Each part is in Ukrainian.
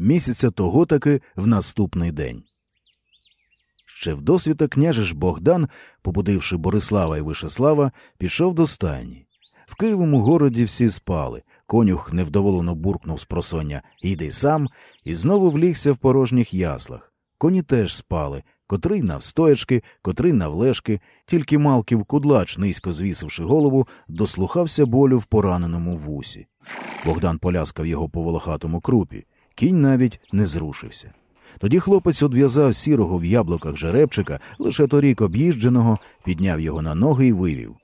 місяця того таки в наступний день. Ще вдосвіта княжиш Богдан, побудивши Борислава і Вишеслава, пішов до стайні. В Києвому городі всі спали. Конюх невдоволено буркнув з просоння «Іди сам, і знову влігся в порожніх яслах. Коні теж спали, котрий навстоячки, котрий навлешки, тільки Малків кудлач, низько звісивши голову, дослухався болю в пораненому вусі. Богдан поляскав його по волохатому крупі. Кінь навіть не зрушився. Тоді хлопець одв'язав сірого в яблуках жеребчика, лише торік об'їждженого, підняв його на ноги і вивів.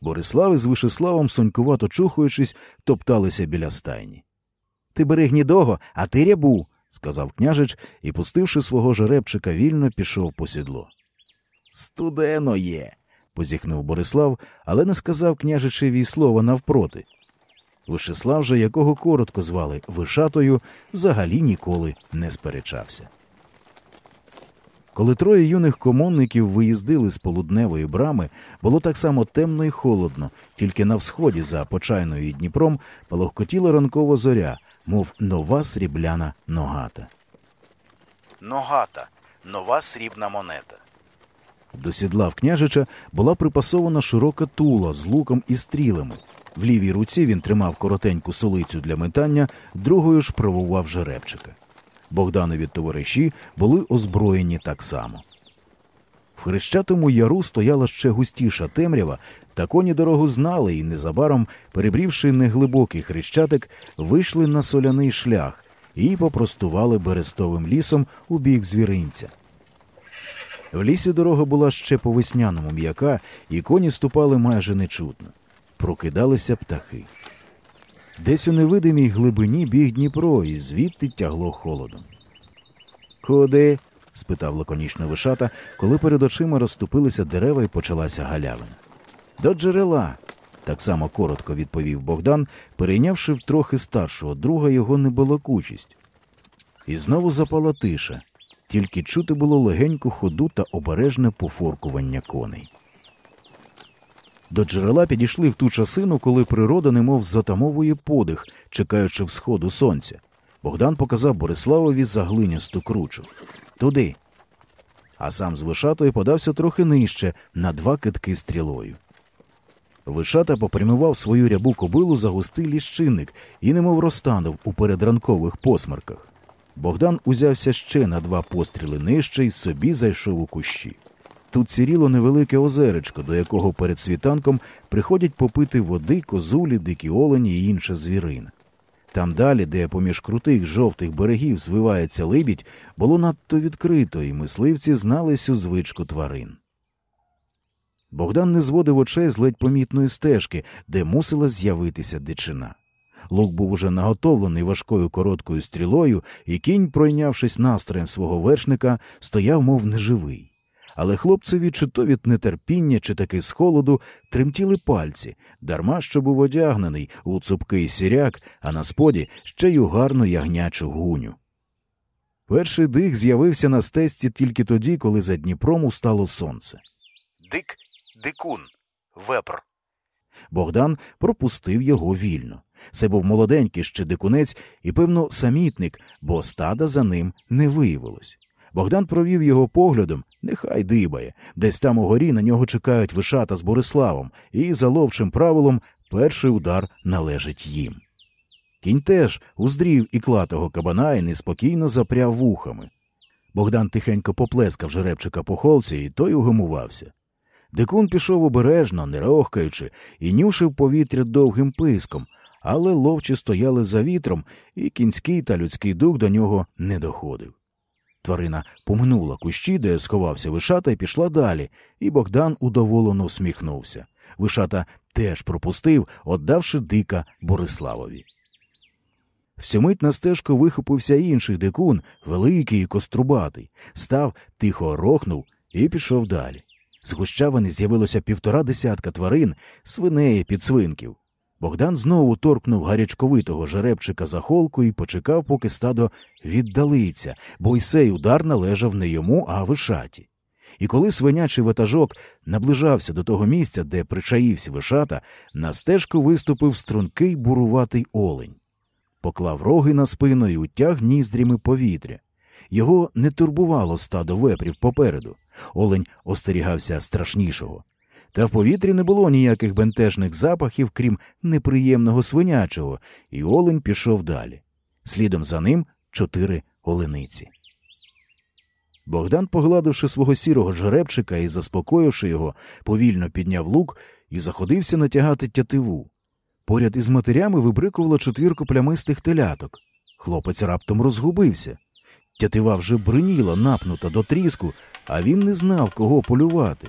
Борислав із Вишеславом, сонькувато чухаючись, топталися біля стайні. Ти бери гнідого, а ти рябу, сказав княжич і, пустивши свого жеребчика, вільно пішов по сідло. Студено є, позіхнув Борислав, але не сказав княжичеві слова навпроти. Вишеслав же, якого коротко звали Вишатою, взагалі ніколи не сперечався. Коли троє юних комонників виїздили з полудневої брами, було так само темно і холодно, тільки на всході за почайною і Дніпром палохкотіла ранкова зоря, мов нова срібляна ногата. Ногата нова срібна монета. До сідла в княжича була припасована широка тула з луком і стрілами. В лівій руці він тримав коротеньку солицю для метання, другою ж правував жеребчика. Богданові товариші були озброєні так само. В Хрещатому яру стояла ще густіша темрява, та коні дорогу знали і незабаром, перебрівши неглибокий хрещатик, вийшли на соляний шлях і попростували берестовим лісом у бік звіринця. В лісі дорога була ще по весняному м'яка, і коні ступали майже нечутно. Прокидалися птахи. Десь у невидимій глибині біг Дніпро, і звідти тягло холодом. Куди? спитав лаконічно вишата, коли перед очима розступилися дерева і почалася галявина. До джерела, так само коротко відповів Богдан, перейнявши в трохи старшого друга його небалакучість. І знову запала тиша, тільки чути було легеньку ходу та обережне пофоркування коней. До джерела підійшли в ту часину, коли природа немов затамовує подих, чекаючи всходу сонця. Богдан показав Бориславові заглинясту кручу. Туди. А сам з Вишатою подався трохи нижче, на два китки стрілою. Вишата попрямував свою рябу кобилу за густий ліщинник і немов розтанув у передранкових посмерках. Богдан узявся ще на два постріли нижче й собі зайшов у кущі. Тут сіріло невелике озеречко, до якого перед світанком приходять попити води, козулі, дикі олені і інша звірина. Там далі, де поміж крутих жовтих берегів звивається либідь, було надто відкрито, і мисливці знали цю звичку тварин. Богдан не зводив очей з ледь помітної стежки, де мусила з'явитися дичина. Лук був уже наготовлений важкою короткою стрілою, і кінь, пройнявшись настроєм свого вершника, стояв, мов неживий. Але хлопцеві, чи то від нетерпіння, чи таки з холоду, тремтіли пальці, дарма що був одягнений у цупкий сіряк, а на споді ще й у гарну ягнячу гуню. Перший дих з'явився на стесці тільки тоді, коли за Дніпром устало сонце. Дик, дикун, вепр. Богдан пропустив його вільно. Це був молоденький ще дикунець і, певно, самітник, бо стада за ним не виявилось. Богдан провів його поглядом, нехай дибає, десь там угорі на нього чекають вишата з Бориславом, і за ловчим правилом перший удар належить їм. Кінь теж уздрів і клатого кабана і неспокійно запряв вухами. Богдан тихенько поплескав жеребчика по холці, і той угамувався. Дикун пішов обережно, не рохкаючи, і нюшив повітря довгим писком, але ловчі стояли за вітром, і кінський та людський дух до нього не доходив. Тварина поминула кущі, де сховався вишата, і пішла далі, і Богдан удоволено всміхнувся. Вишата теж пропустив, отдавши дика Бориславові. Всьомить на стежку вихопився інший дикун, великий і кострубатий, став, тихо рохнув і пішов далі. З гущавини з'явилося півтора десятка тварин, свинеї, підсвинків. Богдан знову торкнув гарячковитого жеребчика за холку і почекав, поки стадо віддалиться, бо й сей удар належав не йому, а вишаті. І коли свинячий ватажок наближався до того місця, де причаївся вишата, на стежку виступив стрункий буруватий олень. поклав роги на спину і утяг ніздрями повітря. Його не турбувало стадо вепрів попереду. Олень остерігався страшнішого. Та в повітрі не було ніяких бентежних запахів, крім неприємного свинячого, і олень пішов далі. Слідом за ним чотири олениці. Богдан, погладивши свого сірого жеребчика і заспокоївши його, повільно підняв лук і заходився натягати тятиву. Поряд із матерями вибрикувало четвірку плямистих теляток. Хлопець раптом розгубився. Тятива вже бриніла, напнута до тріску, а він не знав, кого полювати.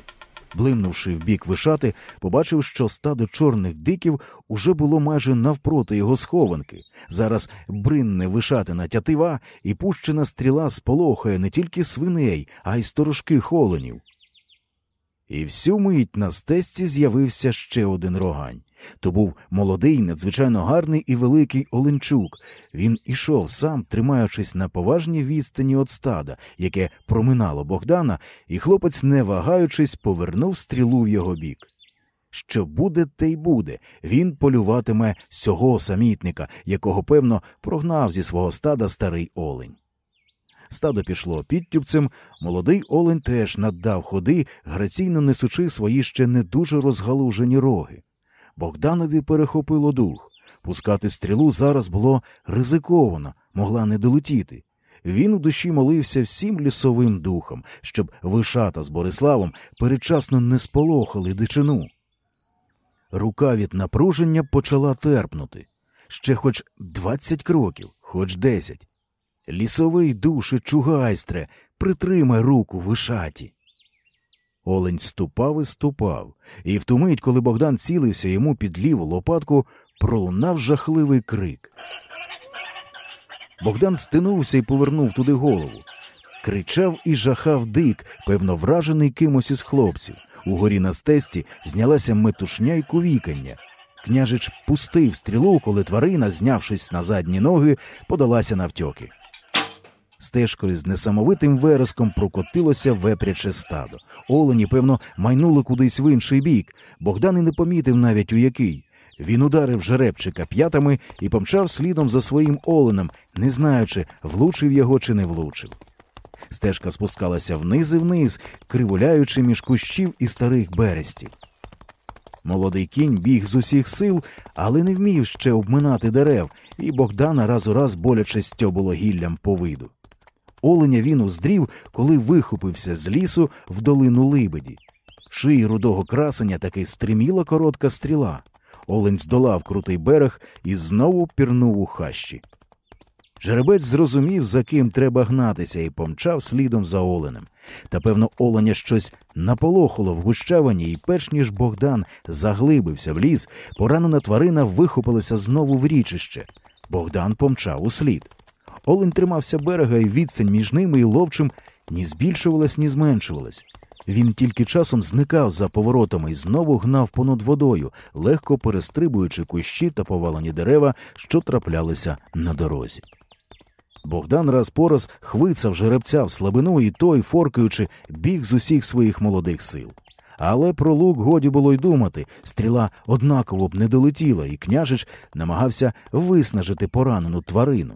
Блимнувши в бік вишати, побачив, що стадо чорних диків уже було майже навпроти його схованки. Зараз бринне вишатина тятива і пущена стріла сполохає не тільки свиней, а й сторожки оленів. І всю мить на стесці з'явився ще один рогань. То був молодий, надзвичайно гарний і великий Оленчук. Він ішов сам, тримаючись на поважній відстані від стада, яке проминало Богдана, і хлопець, не вагаючись, повернув стрілу в його бік. Що буде, те й буде. Він полюватиме сього самітника, якого, певно, прогнав зі свого стада старий олень. Стадо пішло підтюбцем, молодий олень теж наддав ходи, граційно несучи свої ще не дуже розгалужені роги. Богданові перехопило дух. Пускати стрілу зараз було ризиковано, могла не долетіти. Він у душі молився всім лісовим духом, щоб Вишата з Бориславом передчасно не сполохали дичину. Рука від напруження почала терпнути. Ще хоч двадцять кроків, хоч десять. Лісовий душе чугайстре, притримай руку вишаті. Олень ступав і ступав, і в ту мить, коли Богдан цілився йому під ліву лопатку, пролунав жахливий крик. Богдан стинувся і повернув туди голову. Кричав і жахав дик, певно, вражений кимось із хлопців. Угорі на стесті знялася метушня й кувікання. Княжич пустив стрілу, коли тварина, знявшись на задні ноги, подалася навтьоки. Стежкою з несамовитим вереском прокотилося вепряче стадо. Олені, певно, майнули кудись в інший бік. Богдан і не помітив навіть у який. Він ударив жеребчика п'ятами і помчав слідом за своїм оленем, не знаючи, влучив його чи не влучив. Стежка спускалася вниз і вниз, кривуляючи між кущів і старих берестів. Молодий кінь біг з усіх сил, але не вмів ще обминати дерев, і Богдана раз у раз боляче стьобуло гіллям по виду. Оленя він уздрів, коли вихопився з лісу в долину Либеді. В шиї рудого красення таки стриміла коротка стріла. Олень здолав крутий берег і знову пірнув у хащі. Жеребець зрозумів, за ким треба гнатися, і помчав слідом за оленем. Та, певно, оленя щось наполохало в гущавині, і перш ніж Богдан заглибився в ліс, поранена тварина вихопилася знову в річище. Богдан помчав услід. Олень тримався берега, і відстань між ними і ловчим ні збільшувалась, ні зменшувалась. Він тільки часом зникав за поворотами і знову гнав понад водою, легко перестрибуючи кущі та повалені дерева, що траплялися на дорозі. Богдан раз по раз хвицав жеребця в слабину, і той, форкаючи, біг з усіх своїх молодих сил. Але про лук годі було й думати, стріла однаково б не долетіла, і княжич намагався виснажити поранену тварину.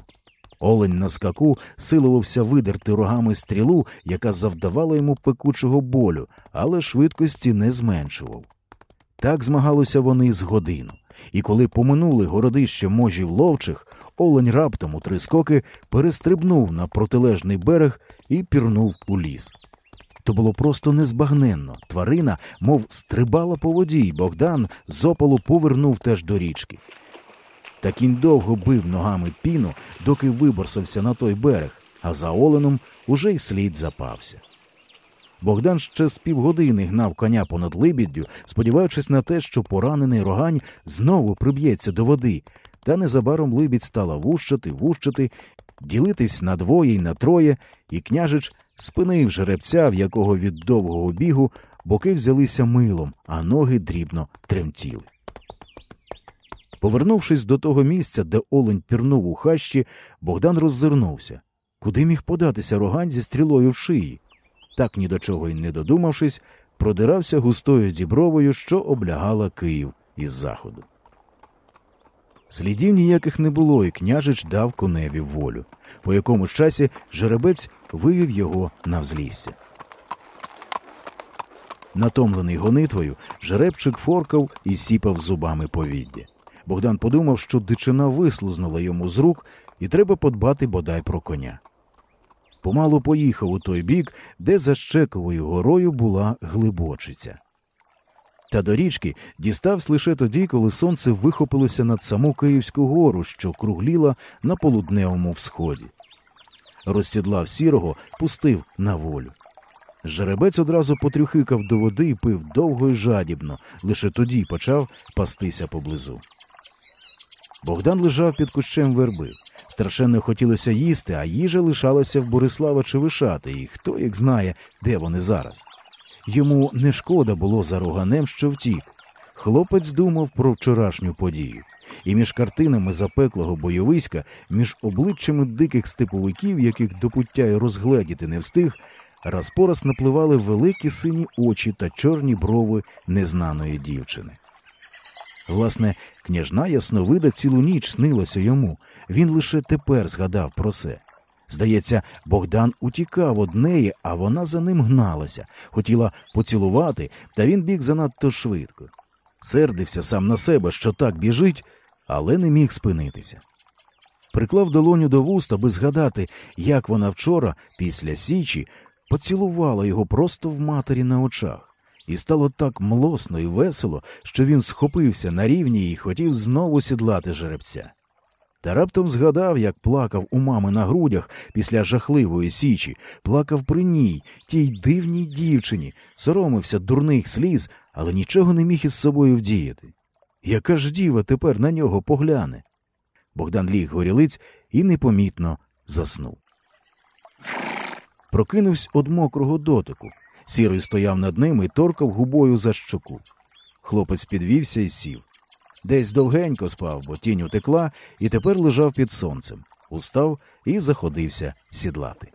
Олень на скаку силувався видерти рогами стрілу, яка завдавала йому пекучого болю, але швидкості не зменшував. Так змагалися вони з годину, і коли поминули городище можів ловчих, олень раптом у три скоки перестрибнув на протилежний берег і пірнув у ліс. То було просто незбагненно. Тварина, мов стрибала по воді, і Богдан з опалу повернув теж до річки. Та кінь довго бив ногами піну, доки виборсався на той берег, а за оленом уже й слід запався. Богдан ще з півгодини гнав коня понад либіддю, сподіваючись на те, що поранений рогань знову приб'ється до води, та незабаром либідь стала вущати, вущати, ділитись на двоє й на троє, і княжич спинив жеребця, в якого від довгого бігу боки взялися милом, а ноги дрібно тремтіли. Повернувшись до того місця, де олень пірнув у хащі, Богдан роззирнувся. Куди міг податися рогань зі стрілою в шиї? Так ні до чого й не додумавшись, продирався густою дібровою, що облягала Київ із заходу. Слідів ніяких не було, і княжич дав коневі волю. По якомусь часі жеребець вивів його на взлісся. Натомлений гонитвою, жеребчик форкав і сіпав зубами повіддя. Богдан подумав, що дичина вислузнула йому з рук, і треба подбати бодай про коня. Помалу поїхав у той бік, де за Щековою горою була глибочиця. Та до річки дістався лише тоді, коли сонце вихопилося над саму Київську гору, що кругліла на полудневому всході. Розсідлав сірого, пустив на волю. Жеребець одразу потрюхикав до води і пив довго й жадібно, лише тоді почав пастися поблизу. Богдан лежав під кущем верби. Страшенно хотілося їсти, а їжа лишалася в Борислава чи Вишати, і хто як знає, де вони зараз. Йому не шкода було за роганем, що втік. Хлопець думав про вчорашню подію, і між картинами запеклого бойовиська, між обличчями диких степовиків, яких до пуття й розгледіти не встиг, раз по раз напливали великі сині очі та чорні брови незнаної дівчини. Власне, княжна Ясновида цілу ніч снилася йому, він лише тепер згадав про це. Здається, Богдан утікав од неї, а вона за ним гналася, хотіла поцілувати, та він біг занадто швидко. Сердився сам на себе, що так біжить, але не міг спинитися. Приклав долоню до вуст, аби згадати, як вона вчора, після січі, поцілувала його просто в матері на очах, і стало так млосно і весело, що він схопився на рівні і хотів знову сідлати жеребця. Та раптом згадав, як плакав у мами на грудях після жахливої січі, плакав при ній, тій дивній дівчині, соромився дурних сліз, але нічого не міг із собою вдіяти. Яка ж діва тепер на нього погляне? Богдан ліг горілиць і непомітно заснув. Прокинувся од мокрого дотику. Сірий стояв над ним і торкав губою за щоку. Хлопець підвівся і сів. Десь довгенько спав, бо тінь утекла, і тепер лежав під сонцем, устав і заходився сідлати.